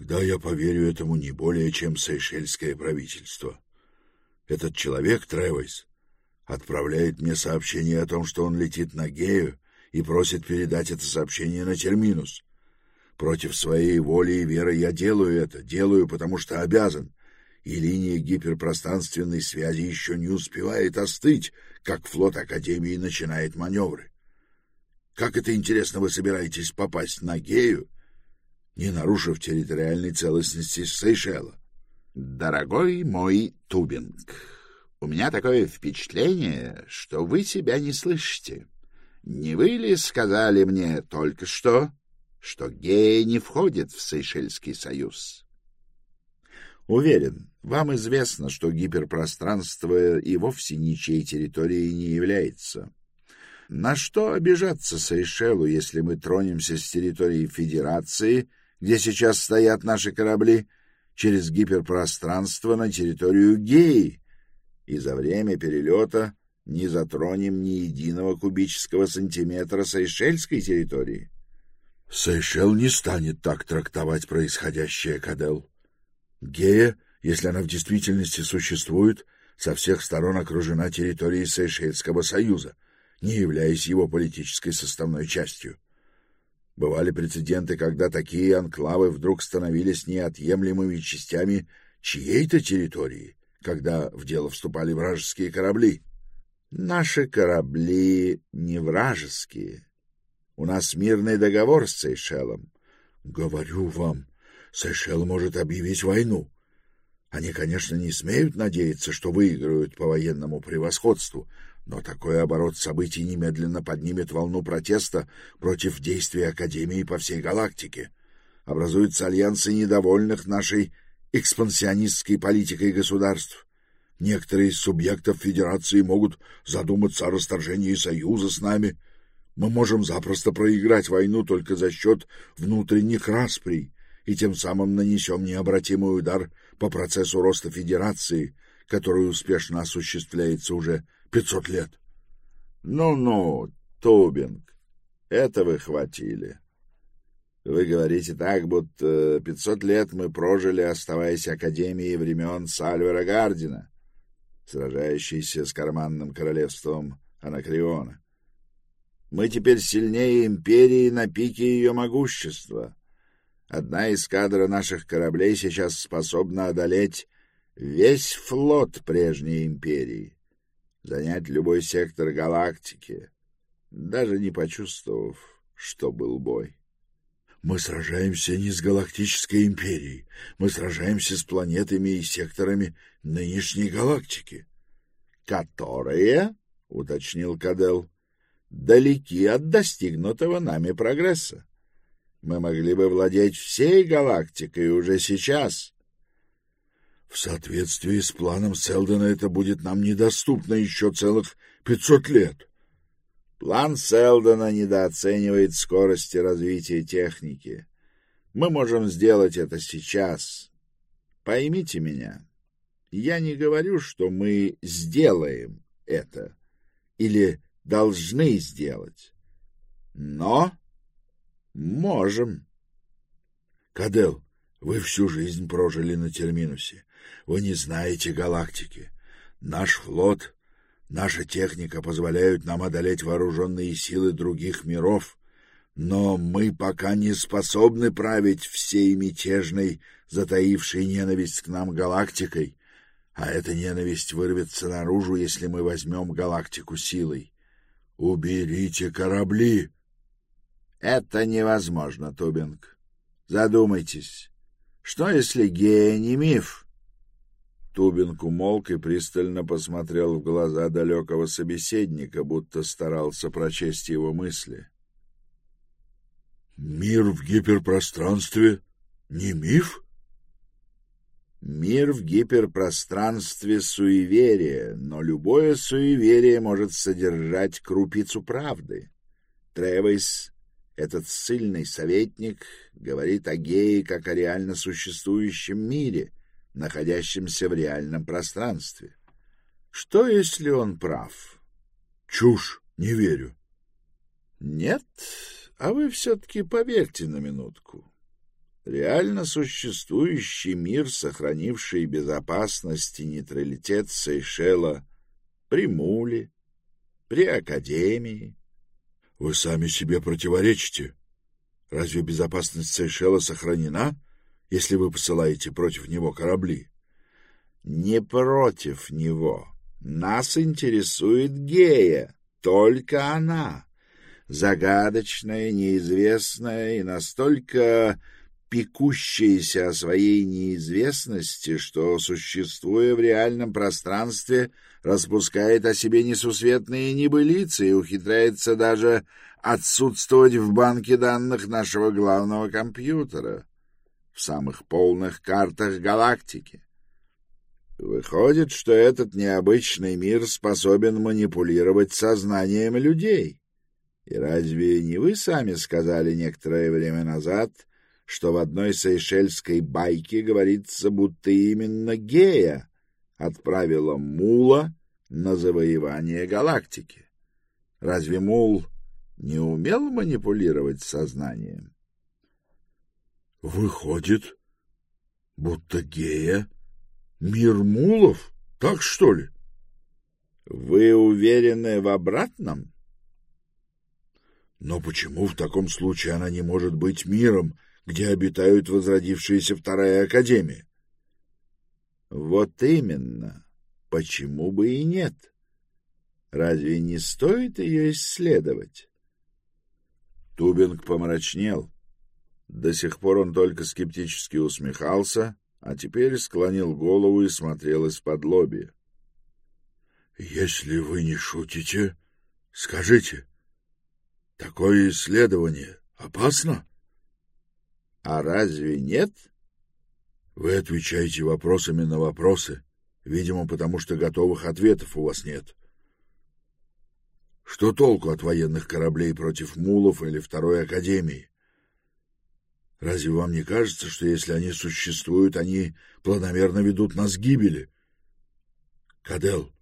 Тогда я поверю этому не более, чем сейшельское правительство. Этот человек, Тревойс, отправляет мне сообщение о том, что он летит на Гею и просит передать это сообщение на Терминус. Против своей воли и веры я делаю это, делаю, потому что обязан, и линия гиперпространственной связи еще не успевает остыть, как флот Академии начинает маневры. Как это интересно вы собираетесь попасть на Гею, не нарушив территориальной целостности Сейшела? Дорогой мой Тубинг, у меня такое впечатление, что вы себя не слышите. Не вы ли сказали мне только что, что геи не входит в Сейшельский союз? Уверен, вам известно, что гиперпространство и вовсе ничьей территорией не является. На что обижаться Сейшелу, если мы тронемся с территории Федерации, где сейчас стоят наши корабли, через гиперпространство на территорию Геи, и за время перелета не затронем ни единого кубического сантиметра сейшельской территории? Сейшел не станет так трактовать происходящее, Кадел. Гея, если она в действительности существует, со всех сторон окружена территорией Сейшельского союза, не являясь его политической составной частью. Бывали прецеденты, когда такие анклавы вдруг становились неотъемлемыми частями чьей-то территории, когда в дело вступали вражеские корабли. Наши корабли не вражеские. У нас мирный договор с Сейшелом. Говорю вам, Сейшел может объявить войну. Они, конечно, не смеют надеяться, что выиграют по военному превосходству, но такой оборот событий немедленно поднимет волну протеста против действий Академии по всей галактике. Образуются альянсы недовольных нашей экспансионистской политикой государств. Некоторые из субъектов Федерации могут задуматься о расторжении союза с нами. Мы можем запросто проиграть войну только за счет внутренних расприй и тем самым нанесем необратимый удар по процессу роста Федерации, который успешно осуществляется уже пятьсот лет. Ну-ну, Тубинг, это вы хватили. Вы говорите так, будто пятьсот лет мы прожили, оставаясь Академией времен Сальвера Гардина, сражающейся с карманным королевством Анакриона. Мы теперь сильнее империи на пике ее могущества. Одна из кадра наших кораблей сейчас способна одолеть весь флот прежней империи занять любой сектор галактики, даже не почувствовав, что был бой. Мы сражаемся не с галактической империей, мы сражаемся с планетами и секторами нынешней галактики. — Которые, — уточнил Кадел, — далеки от достигнутого нами прогресса. Мы могли бы владеть всей галактикой уже сейчас, в соответствии с планом Селдона это будет нам недоступно еще целых пятьсот лет. План Селдона недооценивает скорости развития техники. Мы можем сделать это сейчас. Поймите меня. Я не говорю, что мы сделаем это или должны сделать. Но можем. Кадел, вы всю жизнь прожили на Терминусе. Вы не знаете галактики. Наш флот, наша техника позволяют нам одолеть вооруженные силы других миров, но мы пока не способны править всей мятежной, затаившей ненависть к нам галактикой, а эта ненависть вырвется наружу, если мы возьмем галактику силой. Уберите корабли! Это невозможно, Тубинг. Задумайтесь. Что, если гея не миф? Тубинг умолк и пристально посмотрел в глаза далекого собеседника, будто старался прочесть его мысли. «Мир в гиперпространстве не миф?» «Мир в гиперпространстве — суеверие, но любое суеверие может содержать крупицу правды. Тревис, этот сильный советник, говорит о гее как о реально существующем мире — находящимся в реальном пространстве. Что, если он прав? Чушь, не верю. Нет, а вы все-таки поверьте на минутку. Реально существующий мир, сохранивший безопасность и нейтралитет Сейшела при Муле, при Академии. Вы сами себе противоречите. Разве безопасность Сейшела сохранена, если вы посылаете против него корабли? Не против него. Нас интересует Гея, только она. Загадочная, неизвестная и настолько пекущаяся о своей неизвестности, что, существуя в реальном пространстве, распускает о себе несусветные небылицы и ухитряется даже отсутствовать в банке данных нашего главного компьютера, в самых полных картах галактики. Выходит, что этот необычный мир способен манипулировать сознанием людей. И разве не вы сами сказали некоторое время назад — что в одной сейшельской байке говорится, будто именно Гея отправила Мула на завоевание галактики. Разве Мул не умел манипулировать сознанием? Выходит, будто Гея — мир Мулов, так что ли? Вы уверены в обратном? Но почему в таком случае она не может быть миром, где обитают возродившиеся Вторая Академия. Вот именно. Почему бы и нет? Разве не стоит ее исследовать? Тубинг помрачнел. До сих пор он только скептически усмехался, а теперь склонил голову и смотрел из-под лобья. — Если вы не шутите, скажите, такое исследование опасно? А разве нет? Вы отвечаете вопросами на вопросы, видимо, потому что готовых ответов у вас нет. Что толку от военных кораблей против мулов или Второй Академии? Разве вам не кажется, что если они существуют, они планомерно ведут нас к гибели? Кадел,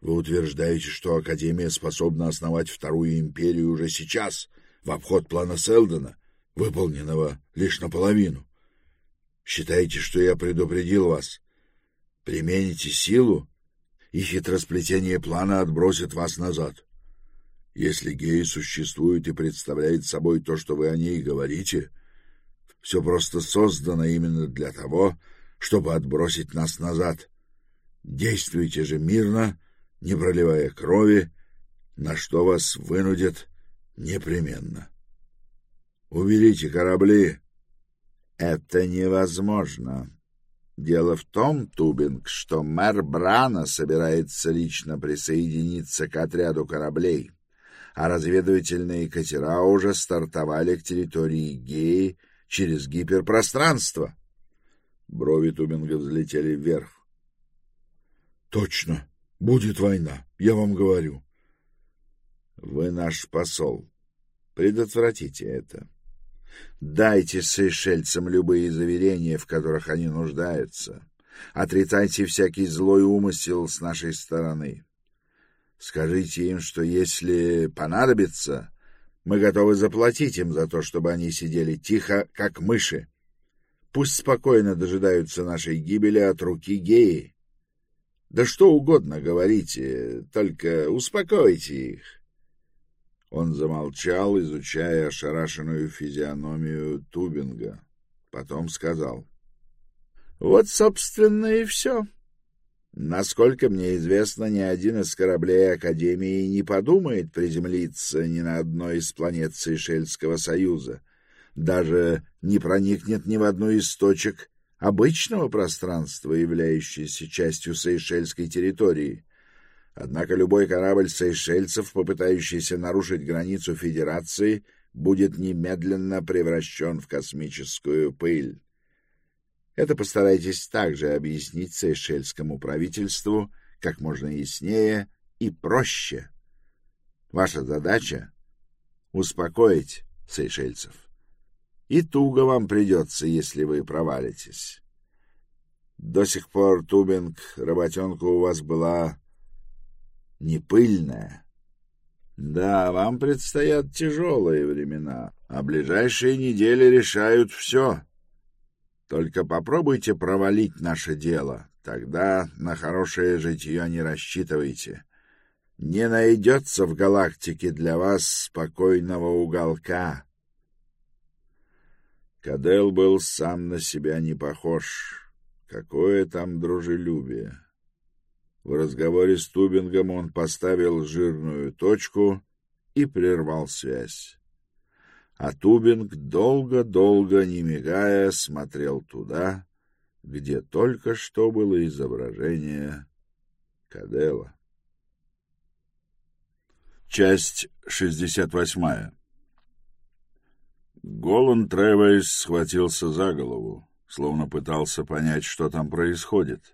вы утверждаете, что Академия способна основать Вторую Империю уже сейчас, в обход плана Селдона, выполненного лишь наполовину. Считаете, что я предупредил вас? Примените силу, и хитросплетение плана отбросит вас назад. Если гей существует и представляет собой то, что вы о ней говорите, все просто создано именно для того, чтобы отбросить нас назад. Действуйте же мирно, не проливая крови, на что вас вынудят непременно. Уберите корабли. Это невозможно. Дело в том, Тубинг, что мэр Брана собирается лично присоединиться к отряду кораблей, а разведывательные катера уже стартовали к территории Геи через гиперпространство. Брови Тубинга взлетели вверх. — Точно, будет война, я вам говорю. — Вы наш посол. Предотвратите это. — Дайте сейшельцам любые заверения, в которых они нуждаются. Отрицайте всякий злой умысел с нашей стороны. Скажите им, что если понадобится, мы готовы заплатить им за то, чтобы они сидели тихо, как мыши. Пусть спокойно дожидаются нашей гибели от руки геи. Да что угодно говорите, только успокойте их. Он замолчал, изучая ошарашенную физиономию Тубинга. Потом сказал. — Вот, собственно, и все. Насколько мне известно, ни один из кораблей Академии не подумает приземлиться ни на одной из планет Сейшельского Союза, даже не проникнет ни в одну из точек обычного пространства, являющейся частью Сейшельской территории — Однако любой корабль сейшельцев, попытающийся нарушить границу Федерации, будет немедленно превращен в космическую пыль. Это постарайтесь также объяснить сейшельскому правительству как можно яснее и проще. Ваша задача — успокоить сейшельцев. И туго вам придется, если вы провалитесь. До сих пор, Тубинг, работенка у вас была не пыльная. Да, вам предстоят тяжелые времена, а ближайшие недели решают все. Только попробуйте провалить наше дело, тогда на хорошее житье не рассчитывайте. Не найдется в галактике для вас спокойного уголка. Кадел был сам на себя не похож. Какое там дружелюбие! В разговоре с Тубингом он поставил жирную точку и прервал связь. А Тубинг долго-долго, не мигая, смотрел туда, где только что было изображение Кадела. Часть шестьдесят восьмая Голан Тревейс схватился за голову, словно пытался понять, что там происходит. —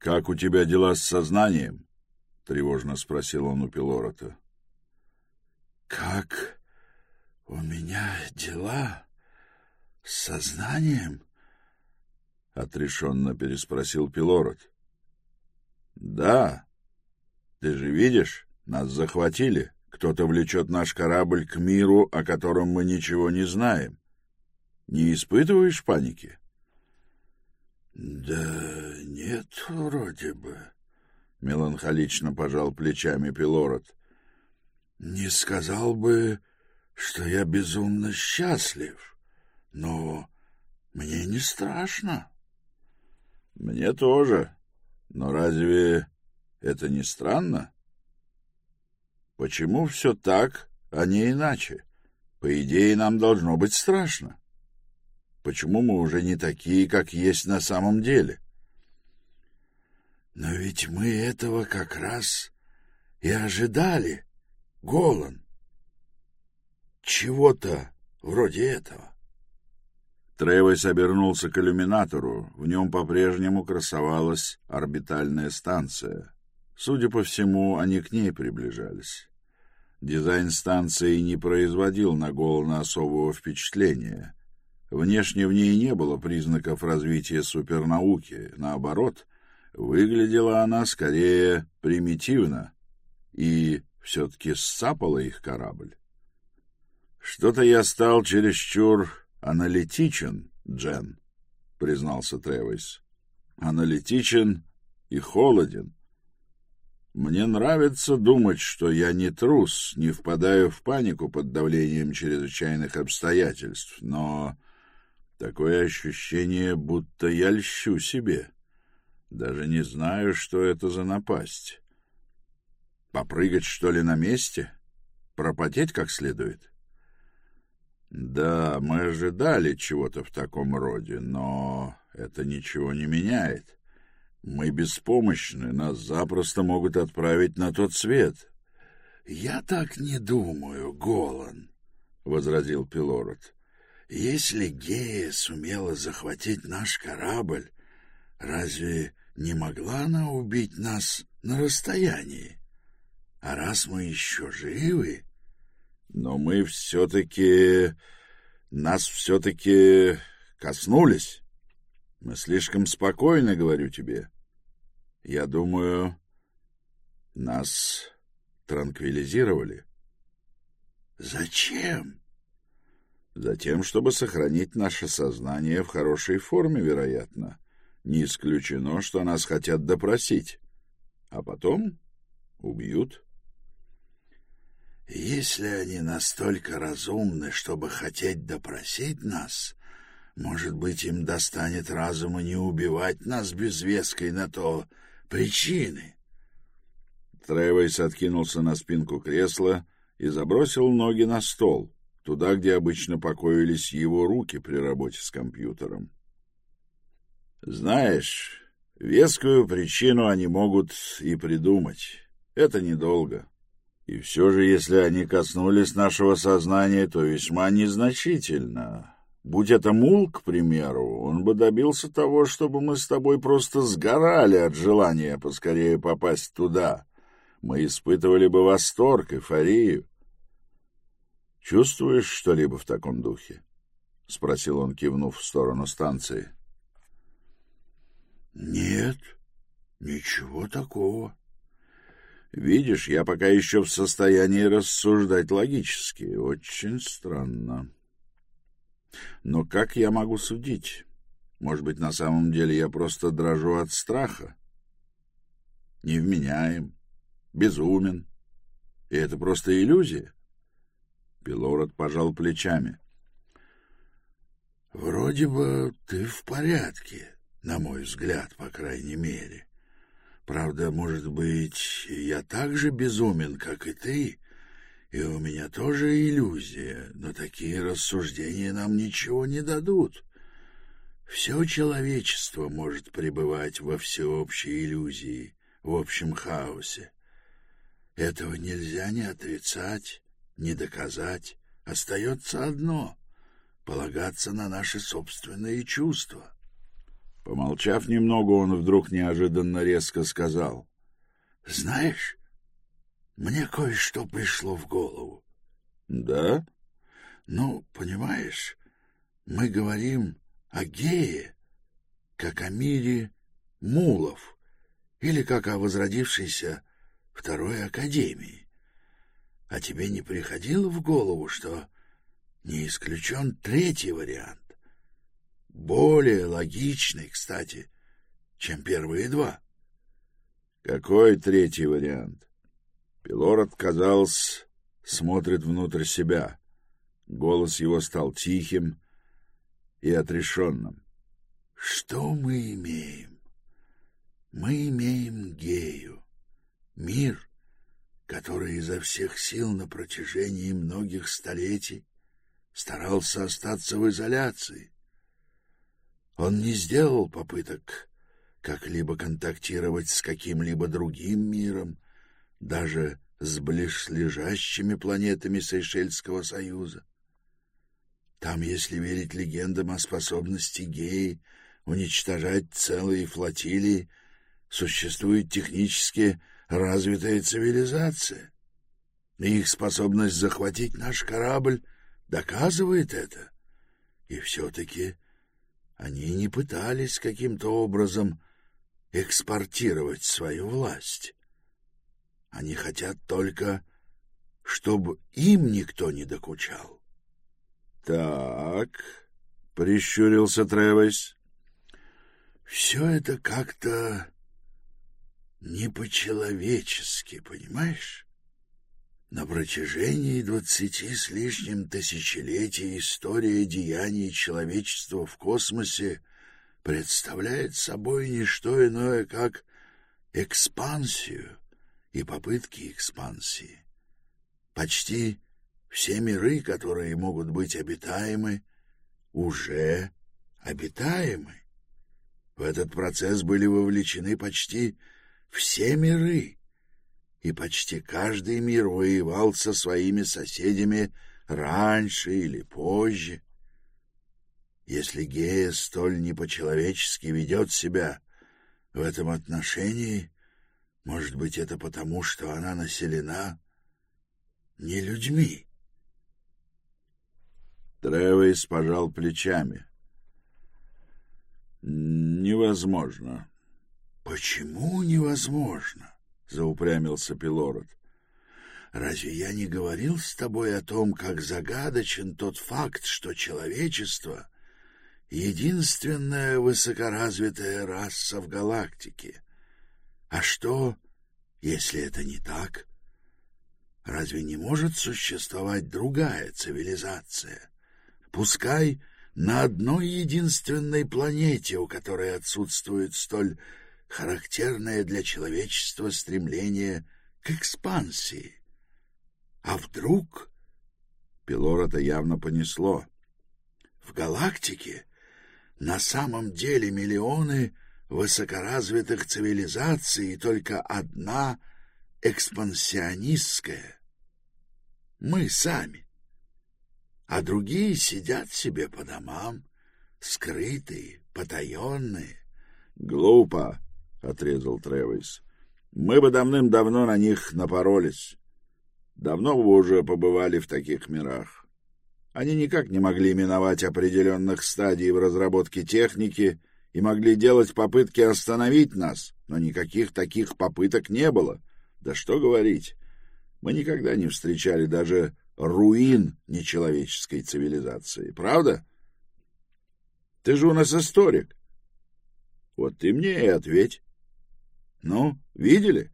Как у тебя дела с сознанием? — тревожно спросил он у Пилорота. — Как у меня дела с сознанием? — отрешенно переспросил Пилорот. — Да. Ты же видишь, нас захватили. — кто-то влечет наш корабль к миру, о котором мы ничего не знаем. Не испытываешь паники? — Да нет, вроде бы, — меланхолично пожал плечами Пилород. — Не сказал бы, что я безумно счастлив, но мне не страшно. — Мне тоже. Но разве это не странно? — Почему все так, а не иначе? По идее, нам должно быть страшно. Почему мы уже не такие, как есть на самом деле? Но ведь мы этого как раз и ожидали, Голан. Чего-то вроде этого. Тревес обернулся к иллюминатору. В нем по-прежнему красовалась орбитальная станция. Судя по всему, они к ней приближались. Дизайн станции не производил на Голлана особого впечатления. Внешне в ней не было признаков развития супернауки. Наоборот, выглядела она скорее примитивно и все-таки сцапала их корабль. «Что-то я стал чересчур аналитичен, Джен», — признался Тревис. «Аналитичен и холоден. Мне нравится думать, что я не трус, не впадаю в панику под давлением чрезвычайных обстоятельств, но такое ощущение, будто я льщу себе. Даже не знаю, что это за напасть. Попрыгать, что ли, на месте? Пропотеть как следует? Да, мы ожидали чего-то в таком роде, но это ничего не меняет. Мы беспомощны, нас запросто могут отправить на тот свет. — Я так не думаю, Голан, — возразил Пилород. — Если Гея сумела захватить наш корабль, разве не могла она убить нас на расстоянии? А раз мы еще живы... Но мы все-таки... Нас все-таки коснулись. Мы слишком спокойны, говорю тебе. Я думаю, нас транквилизировали. Зачем? Затем, чтобы сохранить наше сознание в хорошей форме, вероятно. Не исключено, что нас хотят допросить. А потом убьют. Если они настолько разумны, чтобы хотеть допросить нас, может быть, им достанет разума не убивать нас без веской на то причины. Тревойс откинулся на спинку кресла и забросил ноги на стол, туда, где обычно покоились его руки при работе с компьютером. Знаешь, вескую причину они могут и придумать. Это недолго. И все же, если они коснулись нашего сознания, то весьма незначительно. Будь это мул, к примеру, он бы добился того, чтобы мы с тобой просто сгорали от желания поскорее попасть туда. Мы испытывали бы восторг, эйфорию. Чувствуешь что-либо в таком духе? — спросил он, кивнув в сторону станции. — Нет, ничего такого. Видишь, я пока еще в состоянии рассуждать логически. Очень странно. — но как я могу судить? Может быть, на самом деле я просто дрожу от страха? Невменяем, безумен. И это просто иллюзия? Пилород пожал плечами. Вроде бы ты в порядке, на мой взгляд, по крайней мере. Правда, может быть, я так же безумен, как и ты, и у меня тоже иллюзия, но такие рассуждения нам ничего не дадут. Все человечество может пребывать во всеобщей иллюзии, в общем хаосе. Этого нельзя ни отрицать, ни доказать. Остается одно — полагаться на наши собственные чувства. Помолчав немного, он вдруг неожиданно резко сказал. — Знаешь, мне кое-что пришло в голову. — Да? — Ну, понимаешь, мы говорим о гее, как о мире мулов, или как о возродившейся второй академии. А тебе не приходило в голову, что не исключен третий вариант? Более логичный, кстати, чем первые два. Какой третий вариант? Пилород, казалось, смотрит внутрь себя. Голос его стал тихим и отрешенным. Что мы имеем? Мы имеем гею, мир, который изо всех сил на протяжении многих столетий старался остаться в изоляции. Он не сделал попыток как-либо контактировать с каким-либо другим миром, даже с ближлежащими планетами Сейшельского союза. Там, если верить легендам о способности геи уничтожать целые флотилии, существует технически развитая цивилизация. Их способность захватить наш корабль доказывает это. И все-таки они не пытались каким-то образом экспортировать свою власть. Они хотят только, чтобы им никто не докучал. — Так, — прищурился Тревес. — Все это как-то не по-человечески, понимаешь? На протяжении двадцати с лишним тысячелетий история деяний человечества в космосе представляет собой не что иное, как экспансию и попытки экспансии. Почти все миры, которые могут быть обитаемы, уже обитаемы. В этот процесс были вовлечены почти все миры, и почти каждый мир воевал со своими соседями раньше или позже. Если Гея столь не по-человечески ведет себя в этом отношении, может быть, это потому, что она населена не людьми. Тревейс пожал плечами. «Невозможно. Почему невозможно? заупрямился Пилород. Разве я не говорил с тобой о том, как загадочен тот факт, что человечество — единственная высокоразвитая раса в галактике? А что, если это не так? Разве не может существовать другая цивилизация? Пускай на одной единственной планете, у которой отсутствует столь характерное для человечества стремление к экспансии. А вдруг... Пилора-то явно понесло. В галактике на самом деле миллионы высокоразвитых цивилизаций и только одна экспансионистская. Мы сами а другие сидят себе по домам, скрытые, потаенные. — Глупо, — отрезал Тревис. — Мы бы давным-давно на них напоролись. Давно бы уже побывали в таких мирах. Они никак не могли миновать определенных стадий в разработке техники и могли делать попытки остановить нас, но никаких таких попыток не было. Да что говорить, мы никогда не встречали даже руин нечеловеческой цивилизации. Правда? Ты же у нас историк. Вот ты мне и ответь. Ну, видели?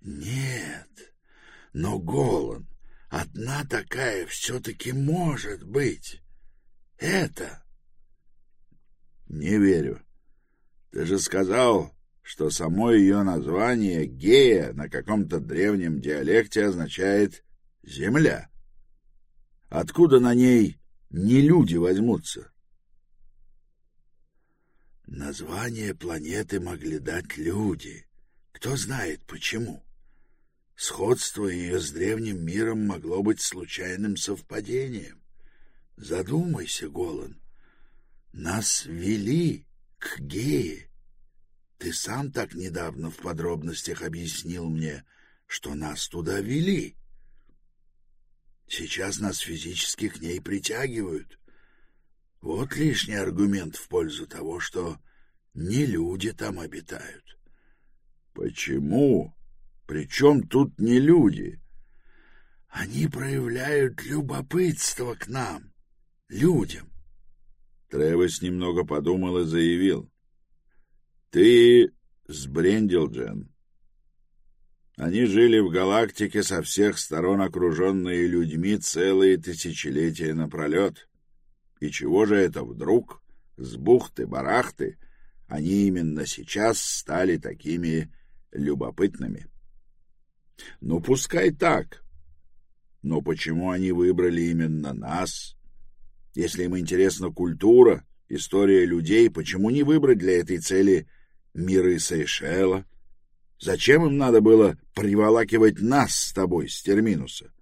Нет, но Голан, одна такая все-таки может быть. Это... Не верю. Ты же сказал, что само ее название «гея» на каком-то древнем диалекте означает «земля». Откуда на ней не люди возьмутся? Название планеты могли дать люди. Кто знает почему. Сходство ее с древним миром могло быть случайным совпадением. Задумайся, Голан. Нас вели к гее. Ты сам так недавно в подробностях объяснил мне, что нас туда вели. Сейчас нас физически к ней притягивают. Вот лишний аргумент в пользу того, что не люди там обитают. Почему? Причем тут не люди? Они проявляют любопытство к нам, людям. Тревес немного подумал и заявил. Ты сбрендил, Джен. Они жили в галактике со всех сторон, окруженные людьми целые тысячелетия напролет. И чего же это вдруг, с бухты-барахты, они именно сейчас стали такими любопытными? Ну, пускай так. Но почему они выбрали именно нас? Если им интересна культура, история людей, почему не выбрать для этой цели миры Сейшела. Зачем им надо было приволакивать нас с тобой с терминуса?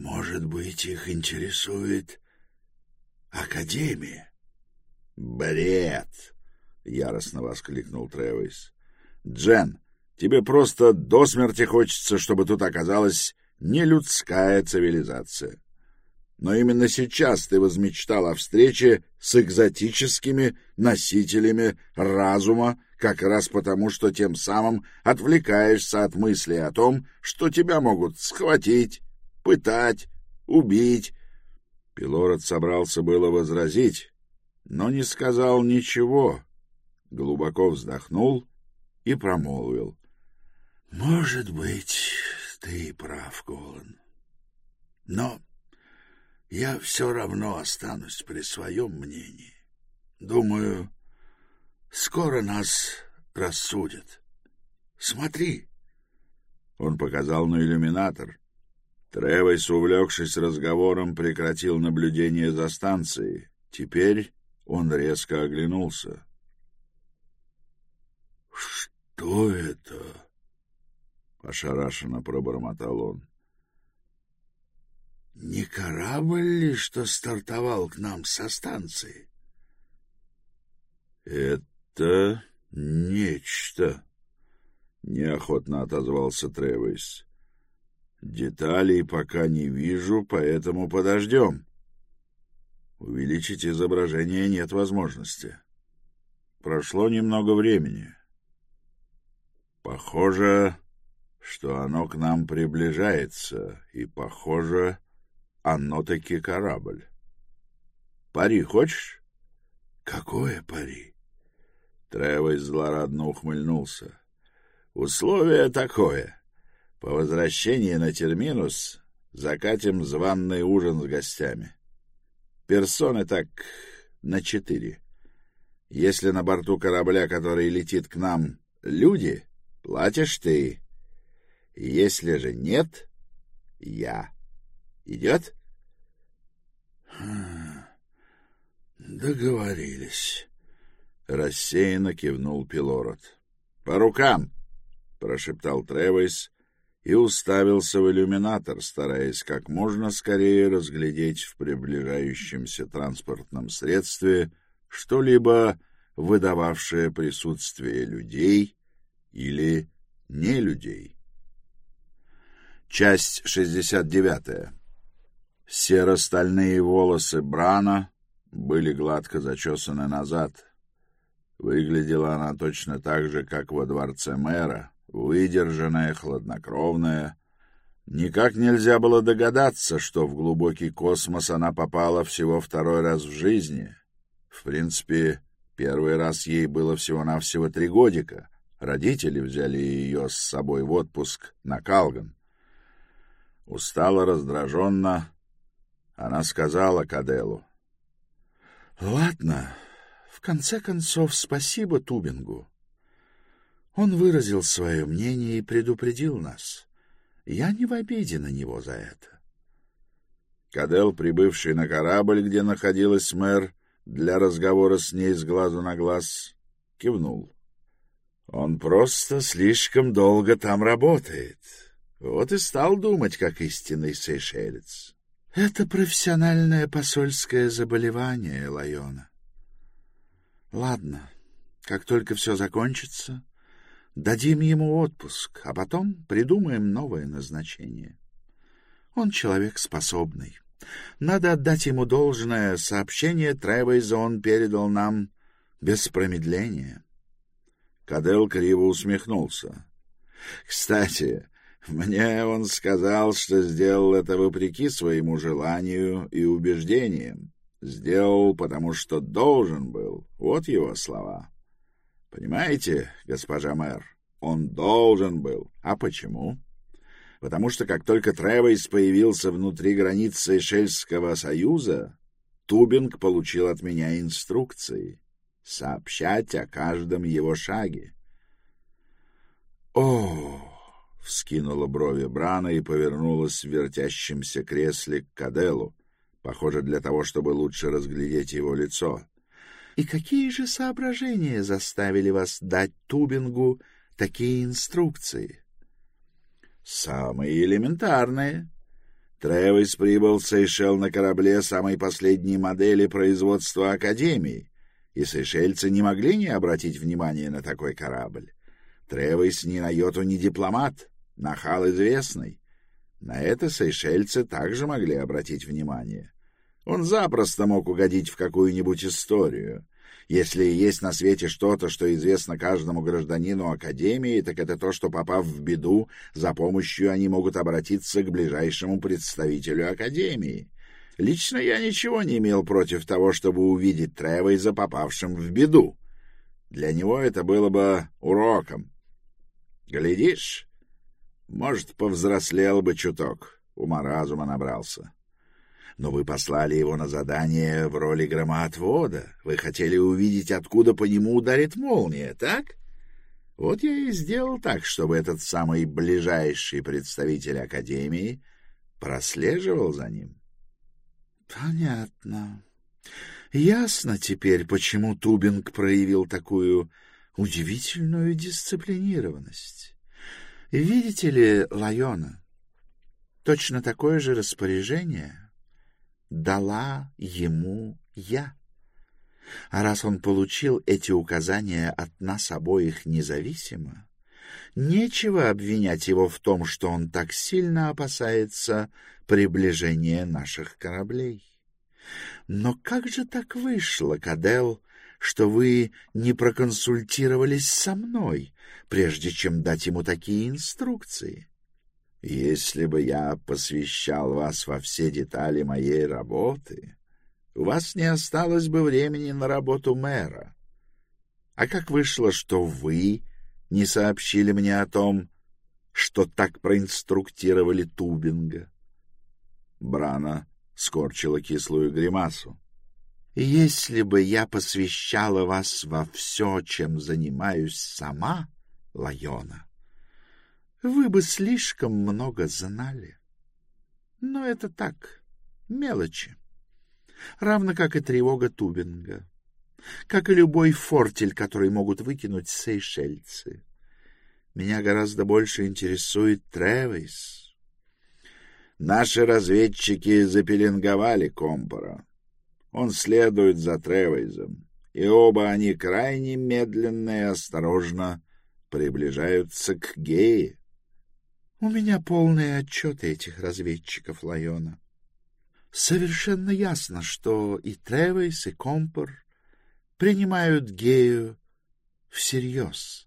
Может быть, их интересует Академия? Бред! Яростно воскликнул Тревис. Джен, тебе просто до смерти хочется, чтобы тут оказалась не людская цивилизация но именно сейчас ты возмечтал о встрече с экзотическими носителями разума, как раз потому, что тем самым отвлекаешься от мысли о том, что тебя могут схватить, пытать, убить. Пилород собрался было возразить, но не сказал ничего, глубоко вздохнул и промолвил. — Может быть, ты прав, Голан. Но я все равно останусь при своем мнении. Думаю, скоро нас рассудят. Смотри. Он показал на иллюминатор. Тревойс, увлекшись разговором, прекратил наблюдение за станцией. Теперь он резко оглянулся. — Что это? — ошарашенно пробормотал он. Не корабль ли, что стартовал к нам со станции? Это нечто, неохотно отозвался Тревис. Деталей пока не вижу, поэтому подождем. Увеличить изображение нет возможности. Прошло немного времени. Похоже, что оно к нам приближается, и похоже, оно таки корабль. Пари хочешь? Какое пари? Тревес злорадно ухмыльнулся. Условие такое. По возвращении на терминус закатим званный ужин с гостями. Персоны так на четыре. Если на борту корабля, который летит к нам, люди, платишь ты. Если же нет, я. Идет? Договорились. Рассеянно кивнул Пилород. По рукам! прошептал Тревис и уставился в иллюминатор, стараясь как можно скорее разглядеть в приближающемся транспортном средстве что-либо выдававшее присутствие людей или не людей. Часть шестьдесят девятая. Серо-стальные волосы Брана были гладко зачесаны назад. Выглядела она точно так же, как во дворце мэра, выдержанная, хладнокровная, Никак нельзя было догадаться, что в глубокий космос она попала всего второй раз в жизни. В принципе, первый раз ей было всего-навсего три годика. Родители взяли ее с собой в отпуск на Калган. Устала, раздраженно, она сказала Каделу. — Ладно, в конце концов, спасибо Тубингу. Он выразил свое мнение и предупредил нас. Я не в обиде на него за это. Кадел, прибывший на корабль, где находилась мэр, для разговора с ней с глазу на глаз, кивнул. Он просто слишком долго там работает. Вот и стал думать, как истинный сейшелец. Это профессиональное посольское заболевание, Лайона. Ладно, как только все закончится, дадим ему отпуск, а потом придумаем новое назначение. Он человек способный. Надо отдать ему должное. Сообщение Тревейза он передал нам без промедления. Кадел криво усмехнулся. — Кстати, мне он сказал, что сделал это вопреки своему желанию и убеждениям. Сделал, потому что должен был. Вот его слова. Понимаете, госпожа мэр, он должен был. А почему? Потому что как только Тревейс появился внутри границ Сейшельского союза, Тубинг получил от меня инструкции сообщать о каждом его шаге. О! — вскинула брови Брана и повернулась в вертящемся кресле к Каделу, похоже, для того, чтобы лучше разглядеть его лицо. — И какие же соображения заставили вас дать Тубингу такие инструкции? — Самые элементарные. Тревис прибыл в Сейшел на корабле самой последней модели производства Академии, и сейшельцы не могли не обратить внимания на такой корабль. Тревис ни на йоту не дипломат, нахал известный. На это сейшельцы также могли обратить внимание. Он запросто мог угодить в какую-нибудь историю. Если есть на свете что-то, что известно каждому гражданину Академии, так это то, что, попав в беду, за помощью они могут обратиться к ближайшему представителю Академии. Лично я ничего не имел против того, чтобы увидеть Тревейза попавшим в беду. Для него это было бы уроком. Глядишь, может, повзрослел бы чуток, ума разума набрался. Но вы послали его на задание в роли громоотвода. Вы хотели увидеть, откуда по нему ударит молния, так? Вот я и сделал так, чтобы этот самый ближайший представитель Академии прослеживал за ним. — Понятно. Ясно теперь, почему Тубинг проявил такую удивительную дисциплинированность. Видите ли, Лайона, точно такое же распоряжение дала ему я. А раз он получил эти указания от нас обоих независимо, нечего обвинять его в том, что он так сильно опасается приближения наших кораблей. Но как же так вышло, Кадел, что вы не проконсультировались со мной, прежде чем дать ему такие инструкции. Если бы я посвящал вас во все детали моей работы, у вас не осталось бы времени на работу мэра. А как вышло, что вы не сообщили мне о том, что так проинструктировали Тубинга? Брана скорчила кислую гримасу. Если бы я посвящала вас во все, чем занимаюсь сама, Лайона, вы бы слишком много знали. Но это так, мелочи. Равно как и тревога Тубинга, как и любой фортель, который могут выкинуть сейшельцы. Меня гораздо больше интересует Тревис. Наши разведчики запеленговали Компора. Он следует за Тревейзом, и оба они крайне медленно и осторожно приближаются к Гее. У меня полные отчеты этих разведчиков Лайона. Совершенно ясно, что и Тревейс, и Компор принимают Гею всерьез.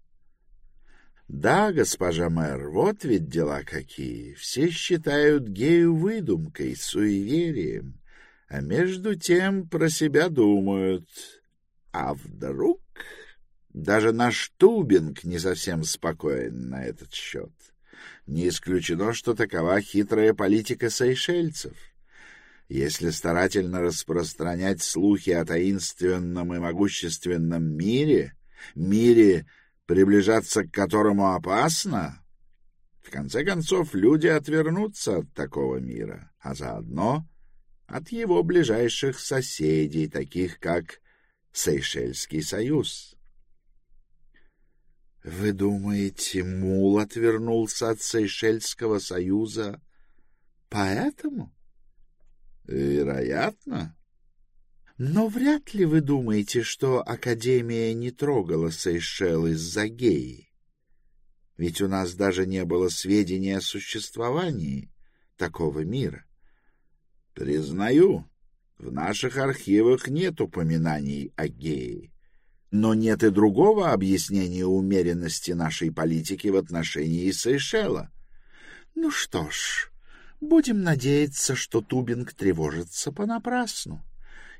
Да, госпожа мэр, вот ведь дела какие. Все считают гею выдумкой, суеверием, а между тем про себя думают. А вдруг... Даже наш Тубинг не совсем спокоен на этот счет. Не исключено, что такова хитрая политика сейшельцев. Если старательно распространять слухи о таинственном и могущественном мире, мире, приближаться к которому опасно, в конце концов люди отвернутся от такого мира, а заодно от его ближайших соседей, таких как Сейшельский союз. Вы думаете, Мул отвернулся от Сейшельского союза поэтому? Вероятно. Но вряд ли вы думаете, что Академия не трогала Сейшел из-за геи. Ведь у нас даже не было сведений о существовании такого мира. Признаю, в наших архивах нет упоминаний о гее. Но нет и другого объяснения умеренности нашей политики в отношении Сейшела. Ну что ж, будем надеяться, что Тубинг тревожится понапрасну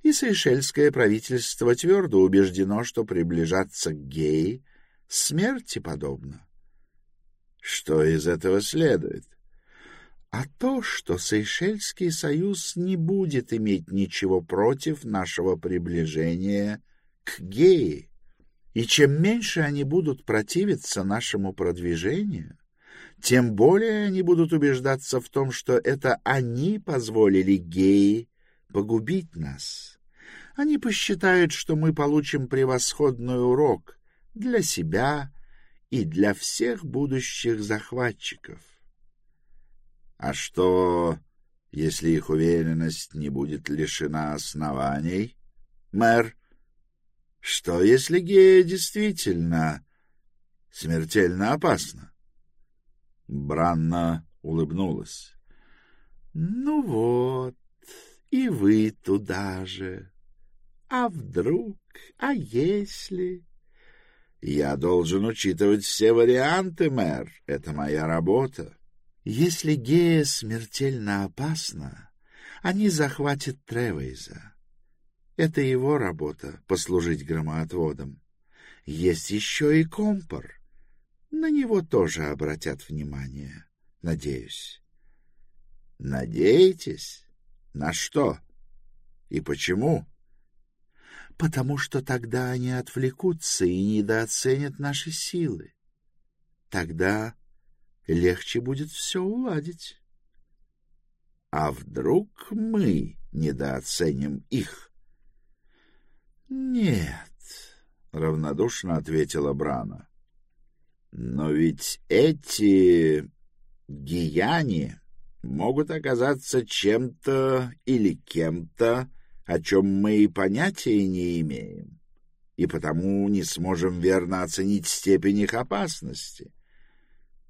и сейшельское правительство твердо убеждено, что приближаться к геи смерти подобно. Что из этого следует? А то, что Сейшельский союз не будет иметь ничего против нашего приближения геи. И чем меньше они будут противиться нашему продвижению, тем более они будут убеждаться в том, что это они позволили геи погубить нас. Они посчитают, что мы получим превосходный урок для себя и для всех будущих захватчиков. А что, если их уверенность не будет лишена оснований? Мэр, что, если гея действительно смертельно опасна? Бранна улыбнулась. — Ну вот, и вы туда же. А вдруг? А если? Я должен учитывать все варианты, мэр. Это моя работа. Если Гея смертельно опасна, они захватят Тревейза. Это его работа — послужить громоотводом. Есть еще и Компор. На него тоже обратят внимание, надеюсь. Надеетесь? На что? И почему? потому что тогда они отвлекутся и недооценят наши силы. Тогда легче будет все уладить. А вдруг мы недооценим их? — Нет, — равнодушно ответила Брана. — Но ведь эти гияне могут оказаться чем-то или кем-то, о чем мы и понятия не имеем, и потому не сможем верно оценить степень их опасности.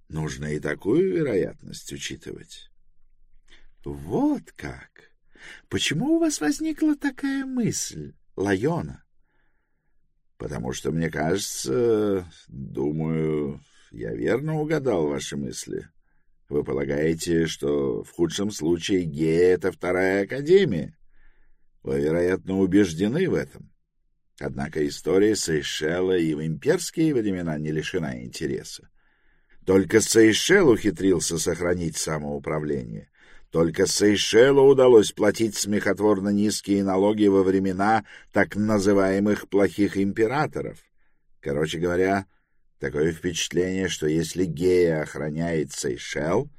Нужно и такую вероятность учитывать. Вот как! Почему у вас возникла такая мысль, Лайона? Потому что, мне кажется, думаю, я верно угадал ваши мысли. Вы полагаете, что в худшем случае гея — это вторая академия? Вы, вероятно, убеждены в этом. Однако история Сейшела и в имперские времена не лишена интереса. Только Сейшел ухитрился сохранить самоуправление. Только Сейшелу удалось платить смехотворно низкие налоги во времена так называемых плохих императоров. Короче говоря, такое впечатление, что если Гея охраняет Сейшел,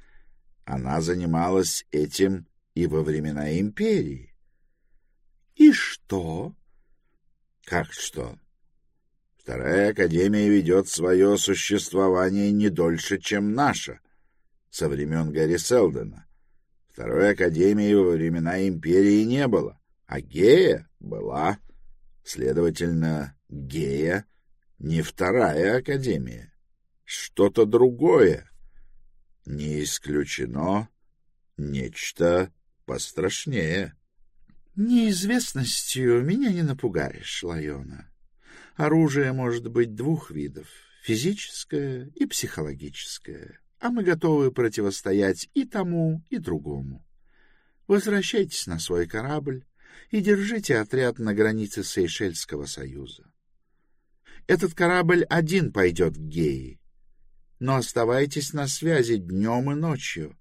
она занималась этим и во времена империи. И что? Как что? Вторая академия ведет свое существование не дольше, чем наша, со времен Гарри Селдена. Второй академии во времена империи не было, а Гея была. Следовательно, Гея не вторая академия, что-то другое. Не исключено нечто пострашнее. Неизвестностью меня не напугаешь, Лайона. Оружие может быть двух видов — физическое и психологическое, а мы готовы противостоять и тому, и другому. Возвращайтесь на свой корабль и держите отряд на границе Сейшельского союза. Этот корабль один пойдет к Геи, но оставайтесь на связи днем и ночью,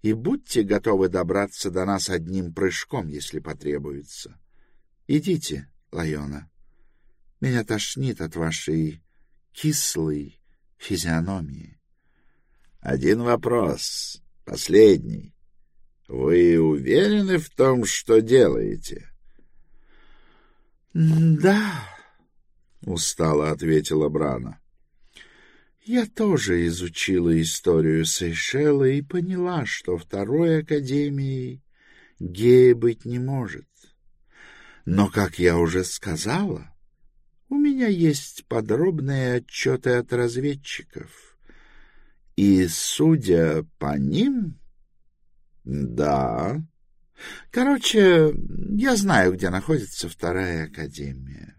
и будьте готовы добраться до нас одним прыжком, если потребуется. Идите, Лайона. Меня тошнит от вашей кислой физиономии. Один вопрос, последний. Вы уверены в том, что делаете? — Да, — устало ответила Брана. Я тоже изучила историю Сейшела и поняла, что второй академией гея быть не может. Но, как я уже сказала, у меня есть подробные отчеты от разведчиков. И, судя по ним... Да. Короче, я знаю, где находится вторая академия.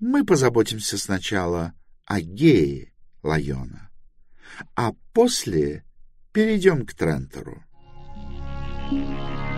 Мы позаботимся сначала о гее, Лайона. А после перейдем к Трентеру. Thank.